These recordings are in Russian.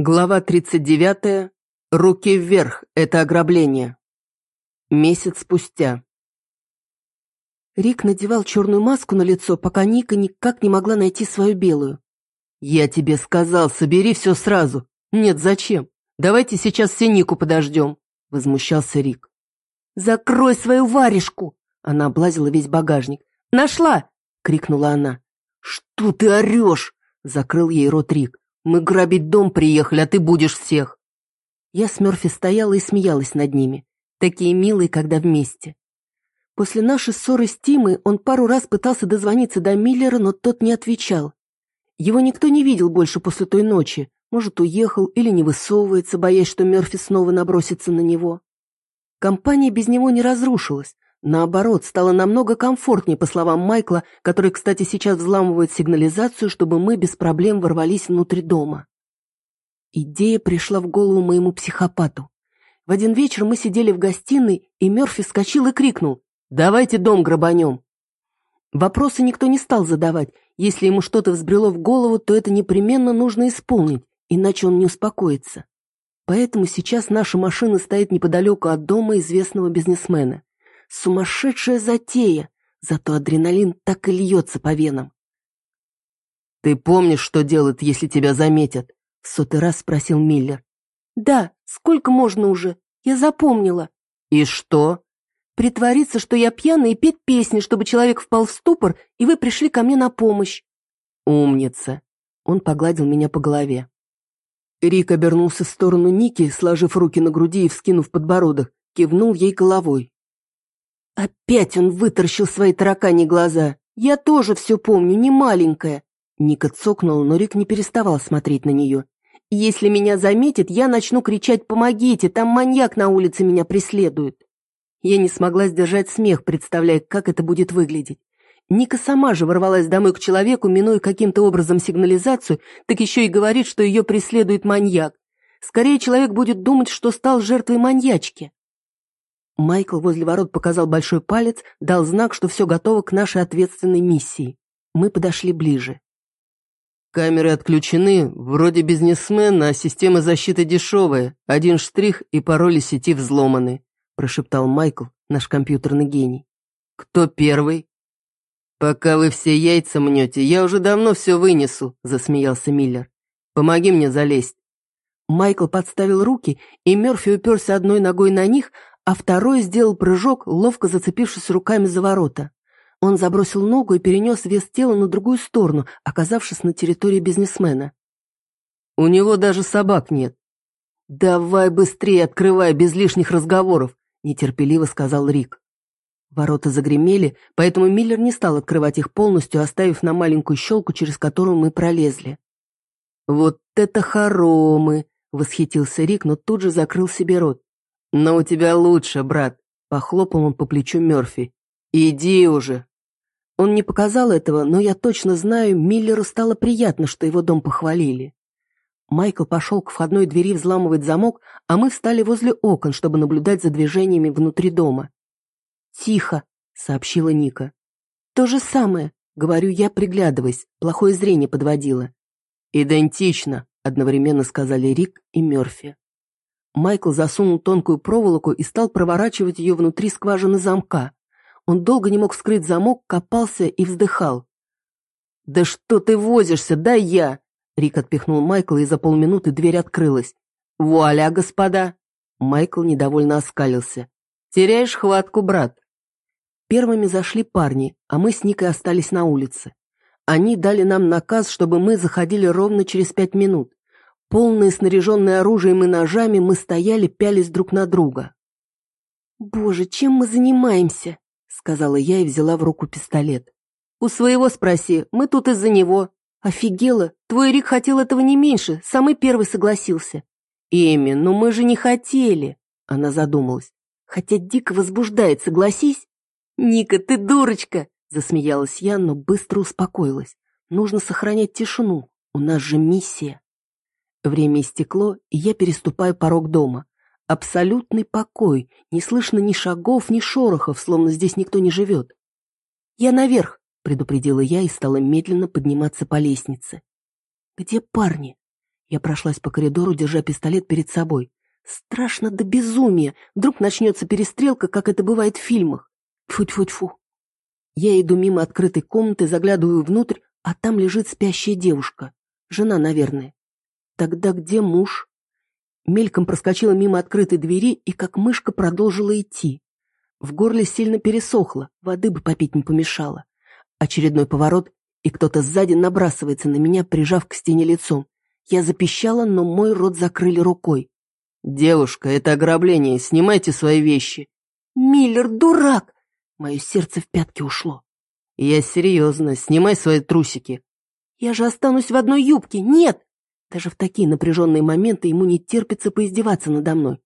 Глава 39. Руки вверх. Это ограбление. Месяц спустя. Рик надевал черную маску на лицо, пока Ника никак не могла найти свою белую. «Я тебе сказал, собери все сразу. Нет, зачем? Давайте сейчас все Нику подождем», — возмущался Рик. «Закрой свою варежку!» Она облазила весь багажник. «Нашла!» — крикнула она. «Что ты орешь?» — закрыл ей рот Рик. Мы грабить дом приехали, а ты будешь всех. Я с Мерфи стояла и смеялась над ними. Такие милые, когда вместе. После нашей ссоры с Тимой он пару раз пытался дозвониться до Миллера, но тот не отвечал. Его никто не видел больше после той ночи. Может, уехал или не высовывается, боясь, что Мерфи снова набросится на него. Компания без него не разрушилась. Наоборот, стало намного комфортнее, по словам Майкла, который, кстати, сейчас взламывает сигнализацию, чтобы мы без проблем ворвались внутрь дома. Идея пришла в голову моему психопату. В один вечер мы сидели в гостиной, и Мерфи вскочил и крикнул «Давайте дом грабанем!». Вопросы никто не стал задавать. Если ему что-то взбрело в голову, то это непременно нужно исполнить, иначе он не успокоится. Поэтому сейчас наша машина стоит неподалеку от дома известного бизнесмена. Сумасшедшая затея, зато адреналин так и льется по венам. «Ты помнишь, что делать, если тебя заметят?» — в сотый раз спросил Миллер. «Да, сколько можно уже? Я запомнила». «И что?» «Притвориться, что я пьяна и петь песни, чтобы человек впал в ступор, и вы пришли ко мне на помощь». «Умница!» Он погладил меня по голове. Рик обернулся в сторону Ники, сложив руки на груди и вскинув подбородок, кивнул ей головой. Опять он вытаращил свои таракани глаза. Я тоже все помню, не маленькая. Ника цокнула, но Рик не переставал смотреть на нее. Если меня заметит, я начну кричать «помогите», там маньяк на улице меня преследует. Я не смогла сдержать смех, представляя, как это будет выглядеть. Ника сама же ворвалась домой к человеку, минуя каким-то образом сигнализацию, так еще и говорит, что ее преследует маньяк. Скорее, человек будет думать, что стал жертвой маньячки. Майкл возле ворот показал большой палец, дал знак, что все готово к нашей ответственной миссии. Мы подошли ближе. «Камеры отключены, вроде бизнесмена, а система защиты дешевая. Один штрих и пароли сети взломаны», – прошептал Майкл, наш компьютерный гений. «Кто первый?» «Пока вы все яйца мнете, я уже давно все вынесу», – засмеялся Миллер. «Помоги мне залезть». Майкл подставил руки, и Мерфи уперся одной ногой на них, а второй сделал прыжок, ловко зацепившись руками за ворота. Он забросил ногу и перенес вес тела на другую сторону, оказавшись на территории бизнесмена. «У него даже собак нет». «Давай быстрее открывай, без лишних разговоров», — нетерпеливо сказал Рик. Ворота загремели, поэтому Миллер не стал открывать их полностью, оставив на маленькую щелку, через которую мы пролезли. «Вот это хоромы!» — восхитился Рик, но тут же закрыл себе рот. «Но у тебя лучше, брат», — похлопал он по плечу Мёрфи. «Иди уже». Он не показал этого, но я точно знаю, Миллеру стало приятно, что его дом похвалили. Майкл пошел к входной двери взламывать замок, а мы встали возле окон, чтобы наблюдать за движениями внутри дома. «Тихо», — сообщила Ника. «То же самое», — говорю я, приглядываясь, плохое зрение подводило. «Идентично», — одновременно сказали Рик и Мёрфи. Майкл засунул тонкую проволоку и стал проворачивать ее внутри скважины замка. Он долго не мог скрыть замок, копался и вздыхал. «Да что ты возишься, дай я!» Рик отпихнул Майкла, и за полминуты дверь открылась. «Вуаля, господа!» Майкл недовольно оскалился. «Теряешь хватку, брат!» Первыми зашли парни, а мы с Никой остались на улице. Они дали нам наказ, чтобы мы заходили ровно через пять минут. Полные снаряженные оружием и ножами, мы стояли, пялись друг на друга. «Боже, чем мы занимаемся?» — сказала я и взяла в руку пистолет. «У своего спроси, мы тут из-за него». «Офигела, твой Рик хотел этого не меньше, самый первый согласился». «Эми, но мы же не хотели», — она задумалась. «Хотя дико возбуждает, согласись?» «Ника, ты дурочка!» — засмеялась я, но быстро успокоилась. «Нужно сохранять тишину, у нас же миссия». Время истекло, и я переступаю порог дома. Абсолютный покой, не слышно ни шагов, ни шорохов, словно здесь никто не живет. «Я наверх», — предупредила я и стала медленно подниматься по лестнице. «Где парни? Я прошлась по коридору, держа пистолет перед собой. Страшно до безумия. Вдруг начнется перестрелка, как это бывает в фильмах. Тьфу-тьфу-тьфу. Я иду мимо открытой комнаты, заглядываю внутрь, а там лежит спящая девушка. Жена, наверное. Тогда где муж? Мельком проскочила мимо открытой двери и как мышка продолжила идти. В горле сильно пересохло, воды бы попить не помешало. Очередной поворот, и кто-то сзади набрасывается на меня, прижав к стене лицом. Я запищала, но мой рот закрыли рукой. «Девушка, это ограбление, снимайте свои вещи». «Миллер, дурак!» Мое сердце в пятки ушло. «Я серьезно, снимай свои трусики». «Я же останусь в одной юбке, нет!» Даже в такие напряженные моменты ему не терпится поиздеваться надо мной.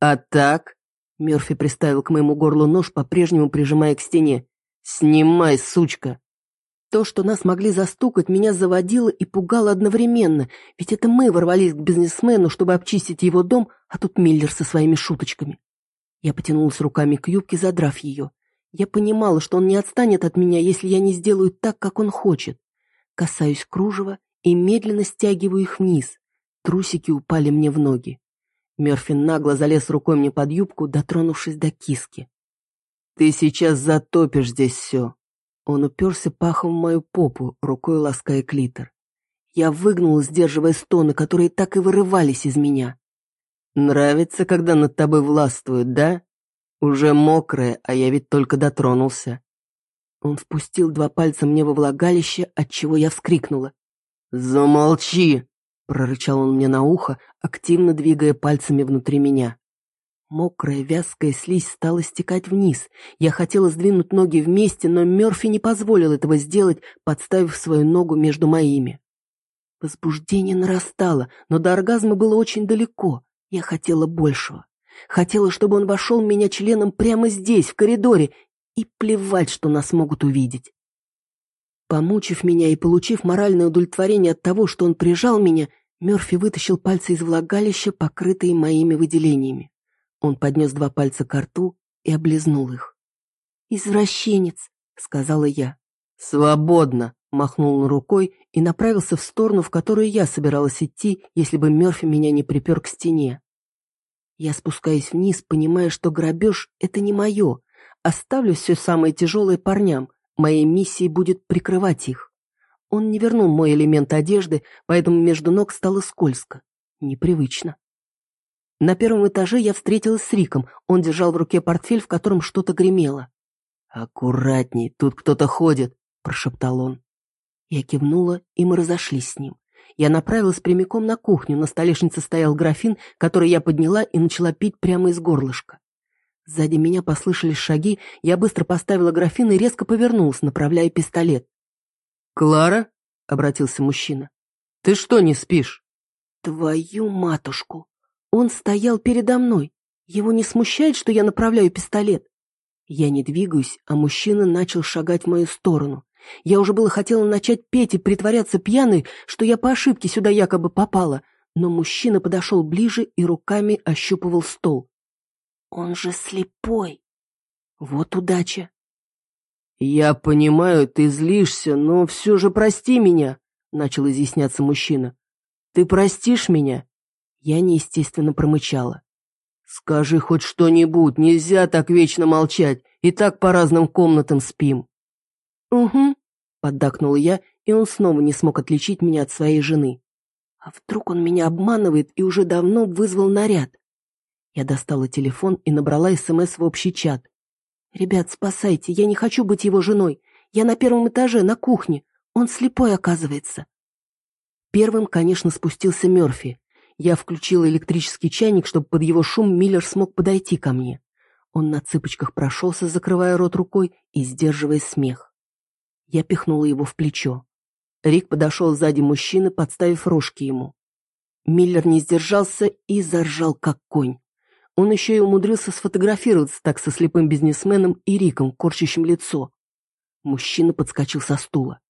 «А так?» Мерфи приставил к моему горлу нож, по-прежнему прижимая к стене. «Снимай, сучка!» То, что нас могли застукать, меня заводило и пугало одновременно, ведь это мы ворвались к бизнесмену, чтобы обчистить его дом, а тут Миллер со своими шуточками. Я потянулась руками к юбке, задрав ее. Я понимала, что он не отстанет от меня, если я не сделаю так, как он хочет. Касаюсь кружева и медленно стягиваю их вниз. Трусики упали мне в ноги. Мерфин нагло залез рукой мне под юбку, дотронувшись до киски. «Ты сейчас затопишь здесь все». Он уперся пахом в мою попу, рукой лаская клитор. Я выгнула, сдерживая стоны, которые так и вырывались из меня. «Нравится, когда над тобой властвуют, да? Уже мокрая, а я ведь только дотронулся». Он впустил два пальца мне во влагалище, отчего я вскрикнула. «Замолчи!» — прорычал он мне на ухо, активно двигая пальцами внутри меня. Мокрая, вязкая слизь стала стекать вниз. Я хотела сдвинуть ноги вместе, но Мёрфи не позволил этого сделать, подставив свою ногу между моими. Возбуждение нарастало, но до оргазма было очень далеко. Я хотела большего. Хотела, чтобы он вошел меня членом прямо здесь, в коридоре, и плевать, что нас могут увидеть. Помучив меня и получив моральное удовлетворение от того, что он прижал меня, Мёрфи вытащил пальцы из влагалища, покрытые моими выделениями. Он поднес два пальца к рту и облизнул их. «Извращенец», — сказала я. «Свободно», — махнул он рукой и направился в сторону, в которую я собиралась идти, если бы Мёрфи меня не припер к стене. Я спускаюсь вниз, понимая, что грабеж — это не мое. Оставлю все самое тяжелое парням. Моей миссией будет прикрывать их. Он не вернул мой элемент одежды, поэтому между ног стало скользко. Непривычно. На первом этаже я встретилась с Риком. Он держал в руке портфель, в котором что-то гремело. «Аккуратней, тут кто-то ходит», — прошептал он. Я кивнула, и мы разошлись с ним. Я направилась прямиком на кухню, на столешнице стоял графин, который я подняла и начала пить прямо из горлышка. Сзади меня послышались шаги, я быстро поставила графин и резко повернулась, направляя пистолет. «Клара?» — обратился мужчина. «Ты что не спишь?» «Твою матушку!» Он стоял передо мной. Его не смущает, что я направляю пистолет? Я не двигаюсь, а мужчина начал шагать в мою сторону. Я уже было хотела начать петь и притворяться пьяной, что я по ошибке сюда якобы попала, но мужчина подошел ближе и руками ощупывал стол. Он же слепой. Вот удача. «Я понимаю, ты злишься, но все же прости меня», — начал изъясняться мужчина. «Ты простишь меня?» Я неестественно промычала. «Скажи хоть что-нибудь, нельзя так вечно молчать, и так по разным комнатам спим». «Угу», — поддакнула я, и он снова не смог отличить меня от своей жены. А вдруг он меня обманывает и уже давно вызвал наряд? Я достала телефон и набрала СМС в общий чат. «Ребят, спасайте, я не хочу быть его женой. Я на первом этаже, на кухне. Он слепой, оказывается». Первым, конечно, спустился Мёрфи. Я включила электрический чайник, чтобы под его шум Миллер смог подойти ко мне. Он на цыпочках прошелся, закрывая рот рукой и сдерживая смех. Я пихнула его в плечо. Рик подошел сзади мужчины, подставив рожки ему. Миллер не сдержался и заржал, как конь. Он еще и умудрился сфотографироваться так со слепым бизнесменом и Риком, корчащим лицо. Мужчина подскочил со стула.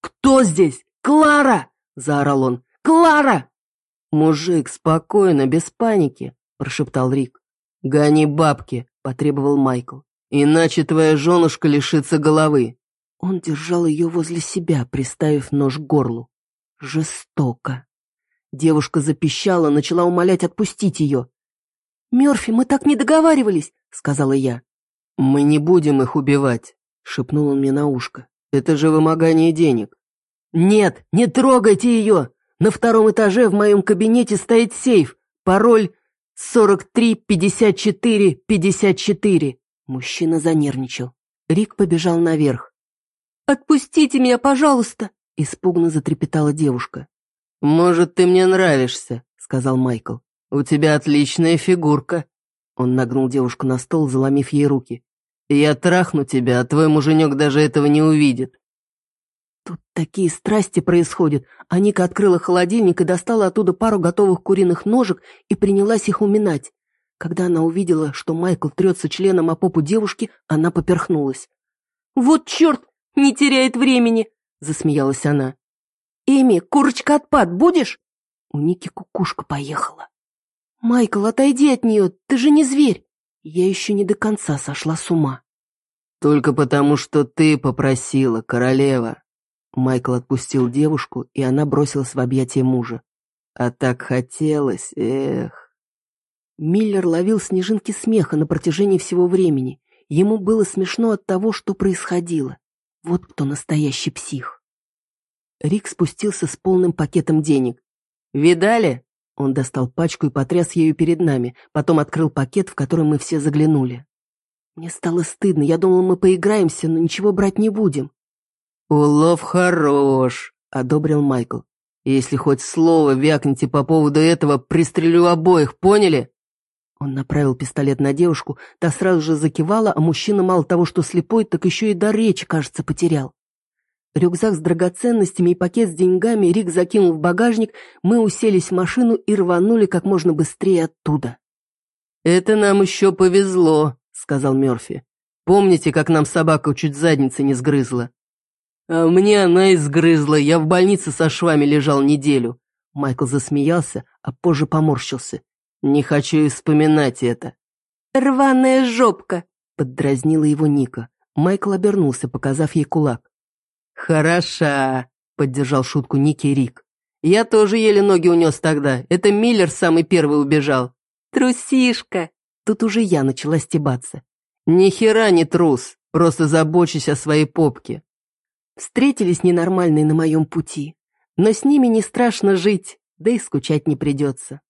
«Кто здесь? Клара!» — заорал он. «Клара!» «Мужик, спокойно, без паники», — прошептал Рик. «Гони бабки», — потребовал Майкл. «Иначе твоя женушка лишится головы». Он держал ее возле себя, приставив нож к горлу. Жестоко. Девушка запищала, начала умолять отпустить ее. «Мерфи, мы так не договаривались», — сказала я. «Мы не будем их убивать», — шепнул он мне на ушко. «Это же вымогание денег». «Нет, не трогайте ее! На втором этаже в моем кабинете стоит сейф. Пароль 43-54-54». Мужчина занервничал. Рик побежал наверх. «Отпустите меня, пожалуйста!» Испуганно затрепетала девушка. «Может, ты мне нравишься», — сказал Майкл. «У тебя отличная фигурка». Он нагнул девушку на стол, заломив ей руки. «Я трахну тебя, а твой муженек даже этого не увидит». Тут такие страсти происходят. Аника открыла холодильник и достала оттуда пару готовых куриных ножек и принялась их уминать. Когда она увидела, что Майкл трется членом о попу девушки, она поперхнулась. «Вот черт! Не теряет времени!» — засмеялась она. «Эми, курочка-отпад будешь?» У Ники кукушка поехала. «Майкл, отойди от нее, ты же не зверь!» Я еще не до конца сошла с ума. «Только потому, что ты попросила, королева!» Майкл отпустил девушку, и она бросилась в объятия мужа. А так хотелось, эх. Миллер ловил снежинки смеха на протяжении всего времени. Ему было смешно от того, что происходило. Вот кто настоящий псих. Рик спустился с полным пакетом денег. «Видали?» Он достал пачку и потряс ею перед нами, потом открыл пакет, в который мы все заглянули. Мне стало стыдно, я думал, мы поиграемся, но ничего брать не будем. «Улов хорош», — одобрил Майкл. «Если хоть слово вякнете по поводу этого, пристрелю обоих, поняли?» Он направил пистолет на девушку, та сразу же закивала, а мужчина мало того, что слепой, так еще и до речи, кажется, потерял. Рюкзак с драгоценностями и пакет с деньгами Рик закинул в багажник, мы уселись в машину и рванули как можно быстрее оттуда. «Это нам еще повезло», — сказал Мерфи. «Помните, как нам собака чуть задницы не сгрызла?» А мне она изгрызла, я в больнице со швами лежал неделю. Майкл засмеялся, а позже поморщился. Не хочу и вспоминать это. «Рваная жопка!» — поддразнила его Ника. Майкл обернулся, показав ей кулак. «Хороша!» — поддержал шутку Ники Рик. «Я тоже еле ноги унес тогда. Это Миллер самый первый убежал». «Трусишка!» Тут уже я начала стебаться. «Ни хера не трус, просто забочусь о своей попке. Встретились ненормальные на моем пути, но с ними не страшно жить, да и скучать не придется.